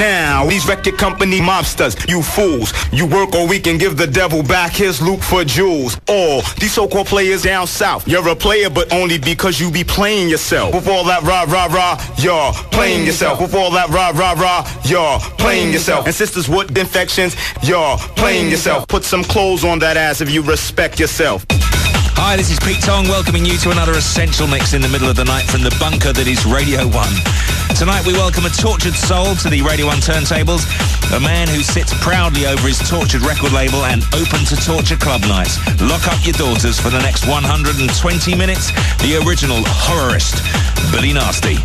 Now, these record company mobsters, you fools. You work all week and give the devil back his loot for jewels. All these so-called players down south. You're a player, but only because you be playing yourself. With all that rah rah rah, you're playing yourself. With all that rah rah rah, you're playing yourself. And sisters with infections, you're playing yourself. Put some clothes on that ass if you respect yourself. Hi, this is Pete Tong welcoming you to another essential mix in the middle of the night from the bunker that is Radio 1. Tonight we welcome a tortured soul to the Radio 1 turntables, a man who sits proudly over his tortured record label and open to torture club nights. Lock up your daughters for the next 120 minutes, the original horrorist, Billy Nasty.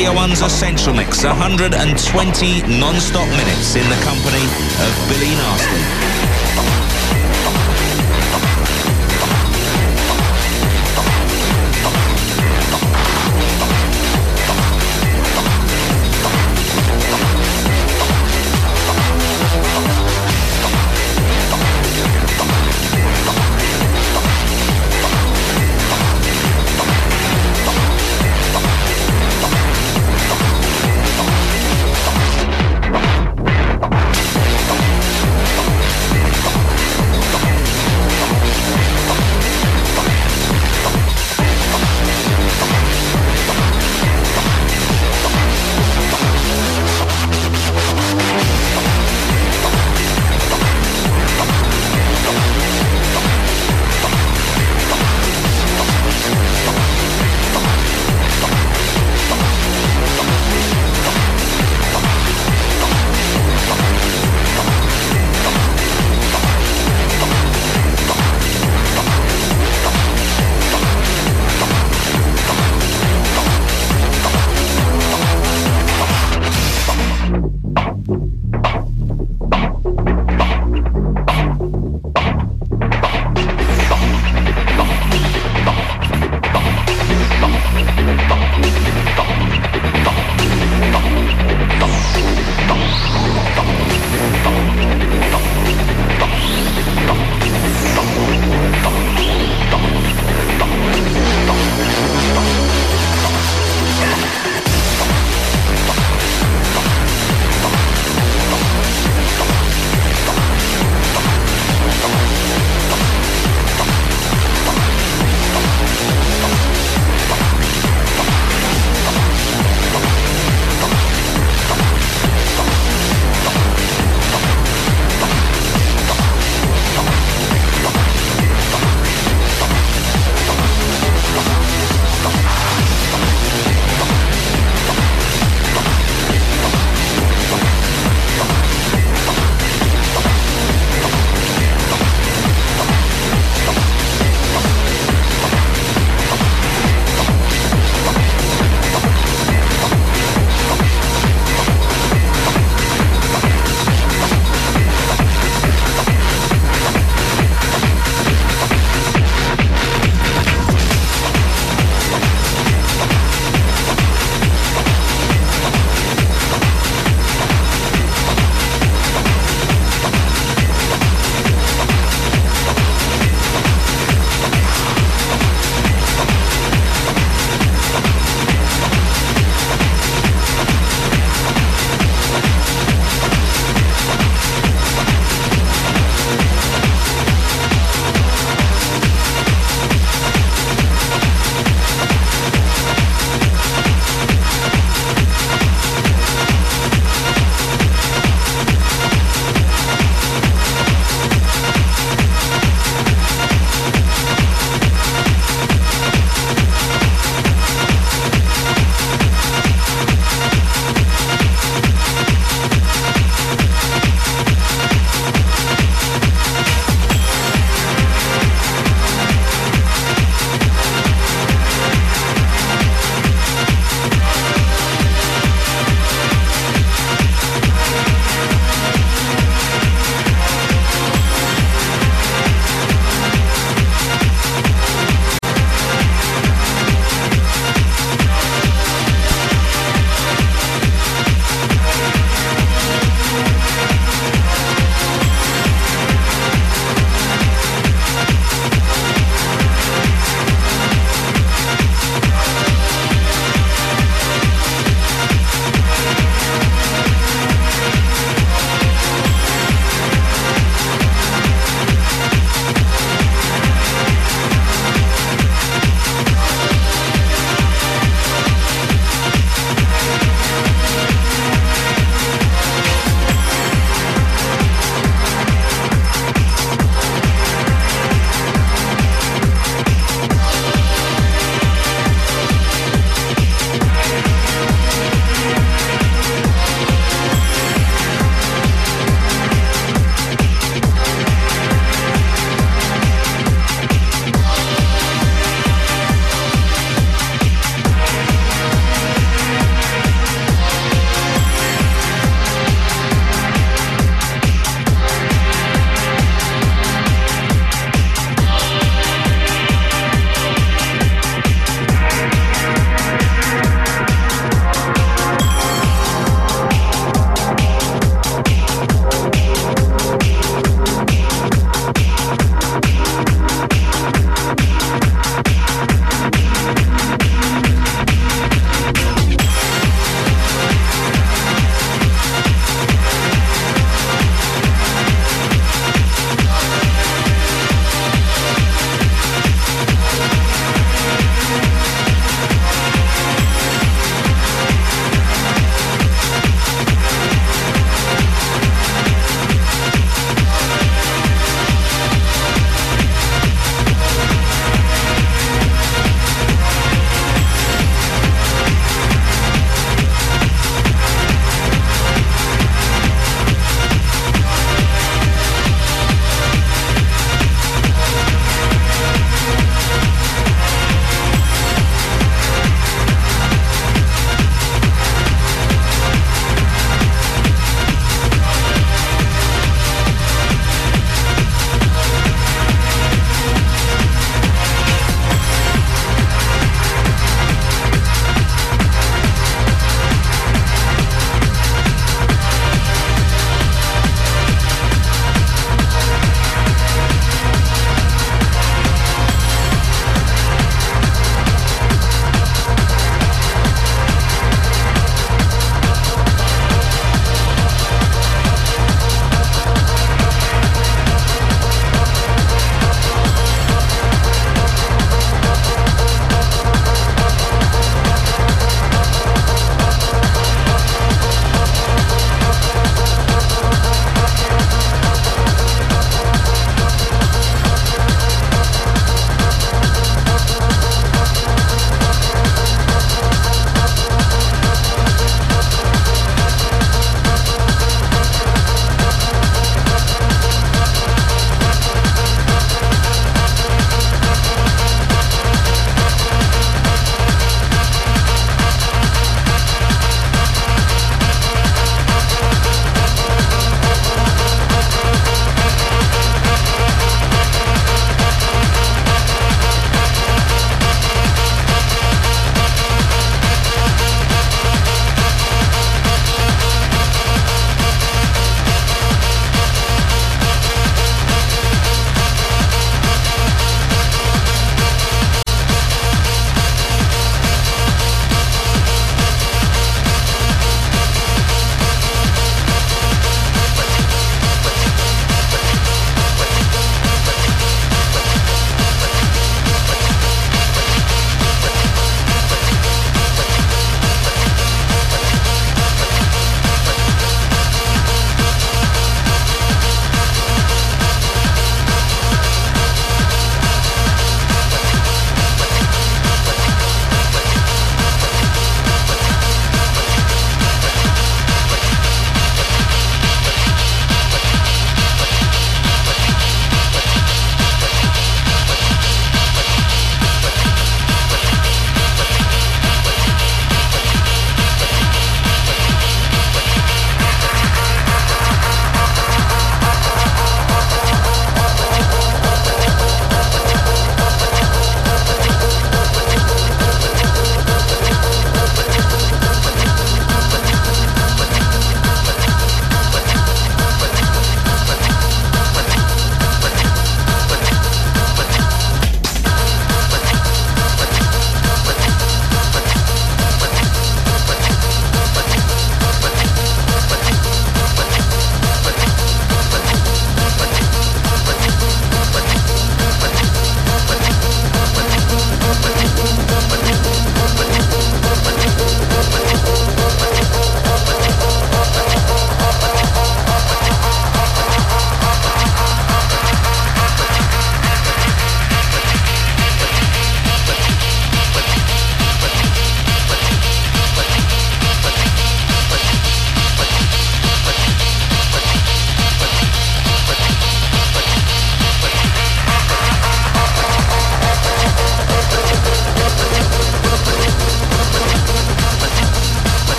Radio 1's Essential Mix, 120 non-stop minutes in the company of Billy Nasty.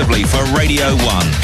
Exclusively for Radio 1.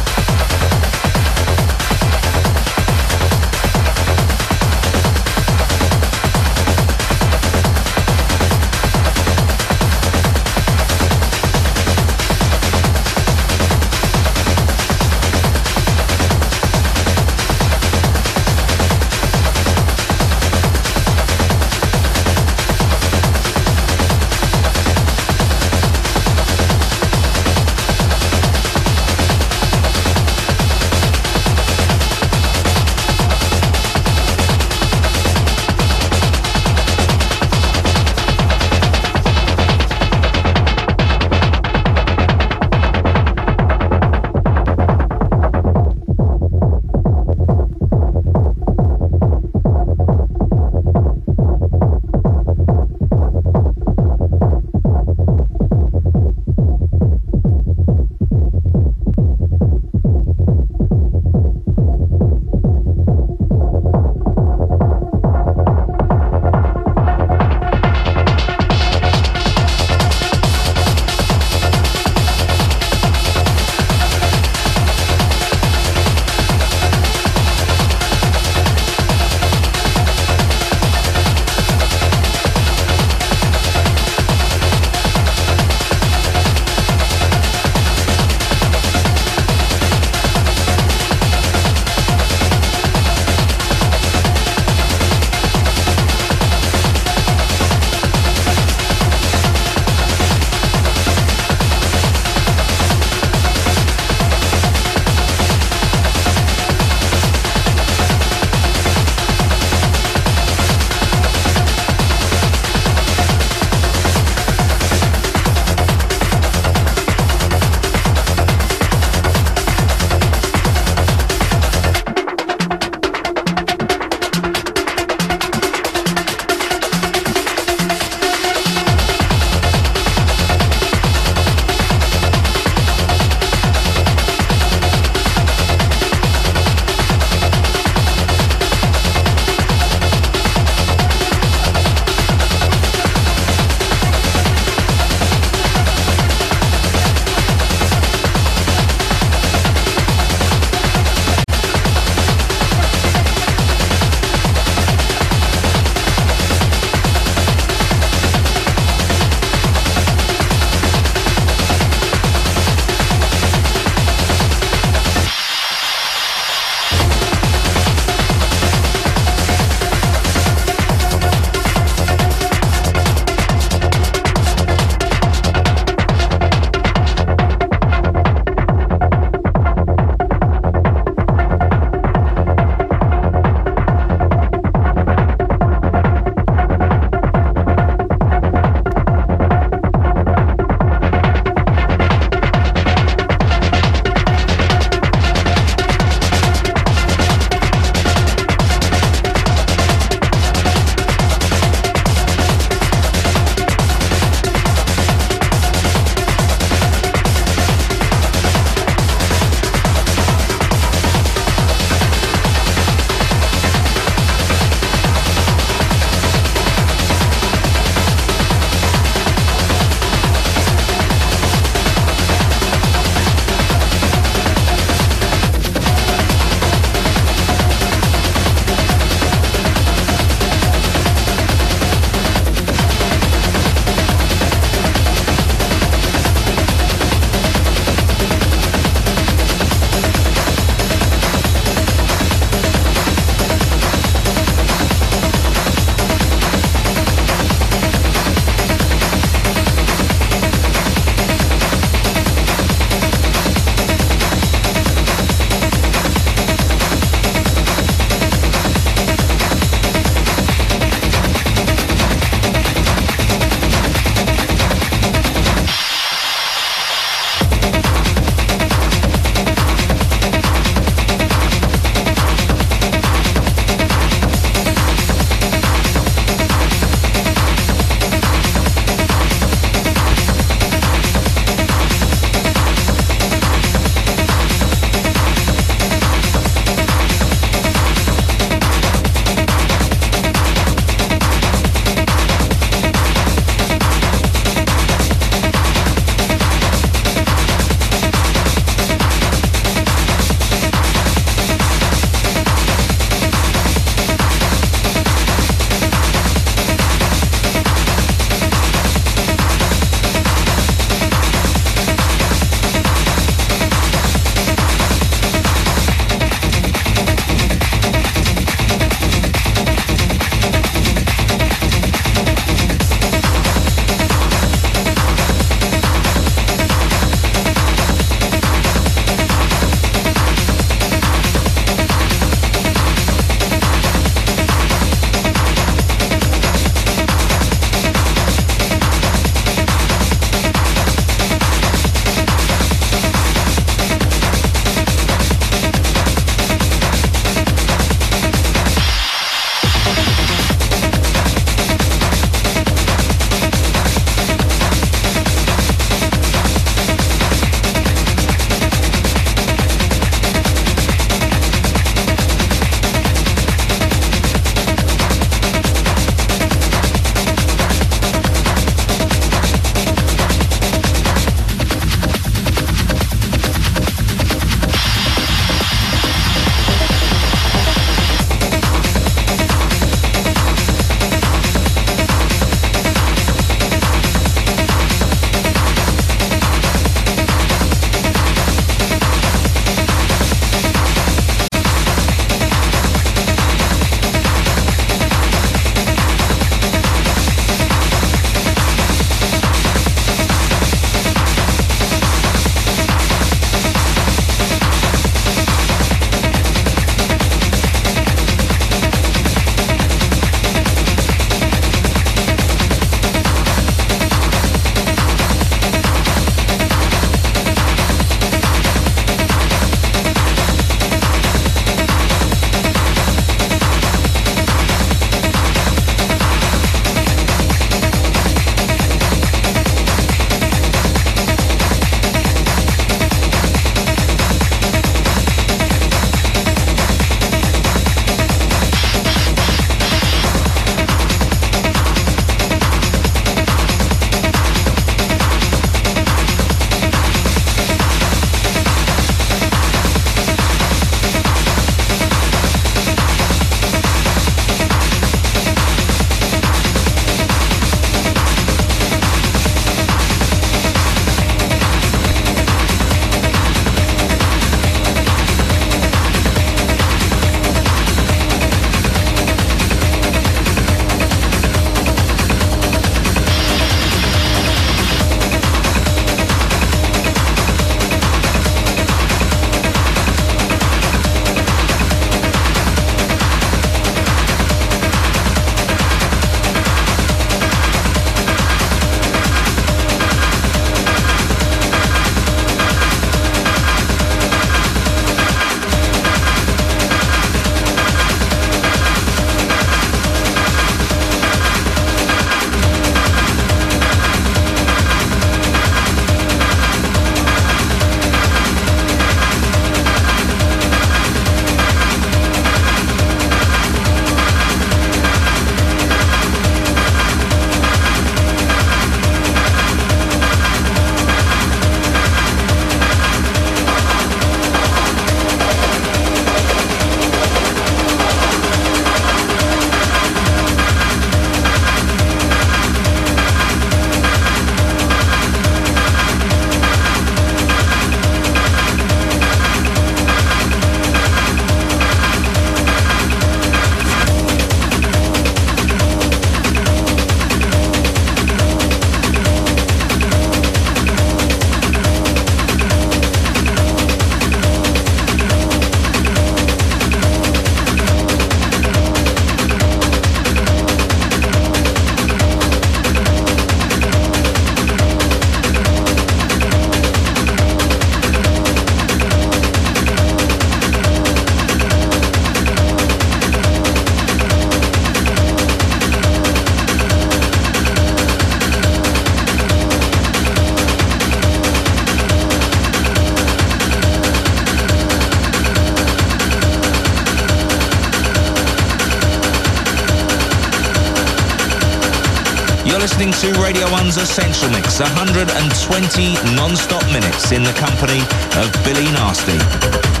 Radio 1's Essential Mix, 120 non-stop minutes in the company of Billy Nasty.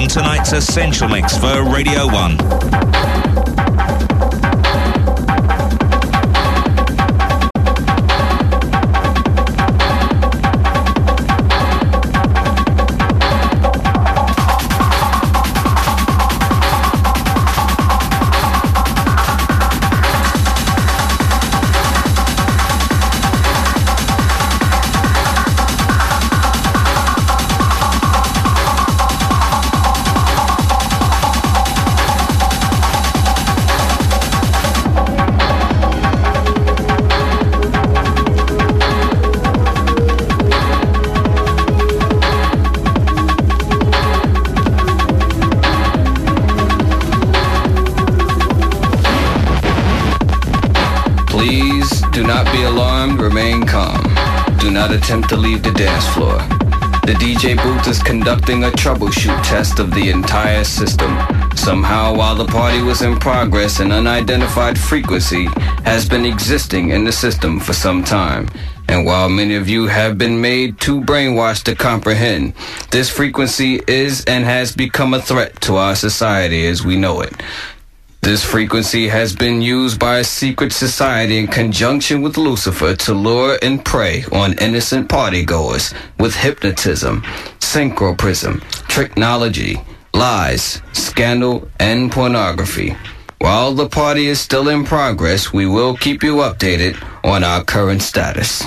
On tonight's Essential Mix for Radio 1. Attempt to leave the dance floor. The DJ booth is conducting a troubleshoot test of the entire system. Somehow, while the party was in progress, an unidentified frequency has been existing in the system for some time. And while many of you have been made too brainwashed to comprehend, this frequency is and has become a threat to our society as we know it. This frequency has been used by a secret society in conjunction with Lucifer to lure and prey on innocent partygoers with hypnotism, synchroprism, technology, lies, scandal, and pornography. While the party is still in progress, we will keep you updated on our current status.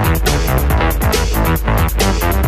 Thank you.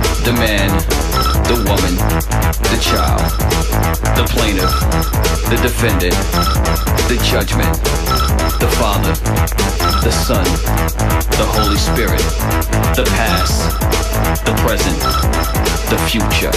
the man, the woman, the child, the plaintiff, the defendant, the judgment, the Father, the Son, the Holy Spirit, the past, the present, the future.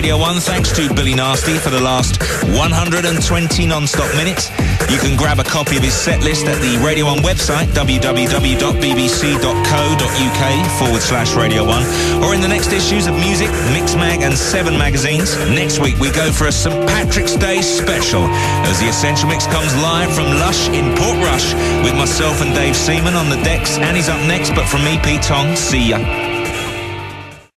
Radio 1. Thanks to Billy Nasty for the last 120 non-stop minutes. You can grab a copy of his set list at the Radio 1 website, www.bbc.co.uk forward slash Radio 1, or in the next issues of Muzik, Mix Mag and Seven magazines. Next week we go for a St. Patrick's Day special as the Essential Mix comes live from Lush in Portrush with myself and Dave Seaman on the decks. And he's up next, but from me, Pete Tong. See ya.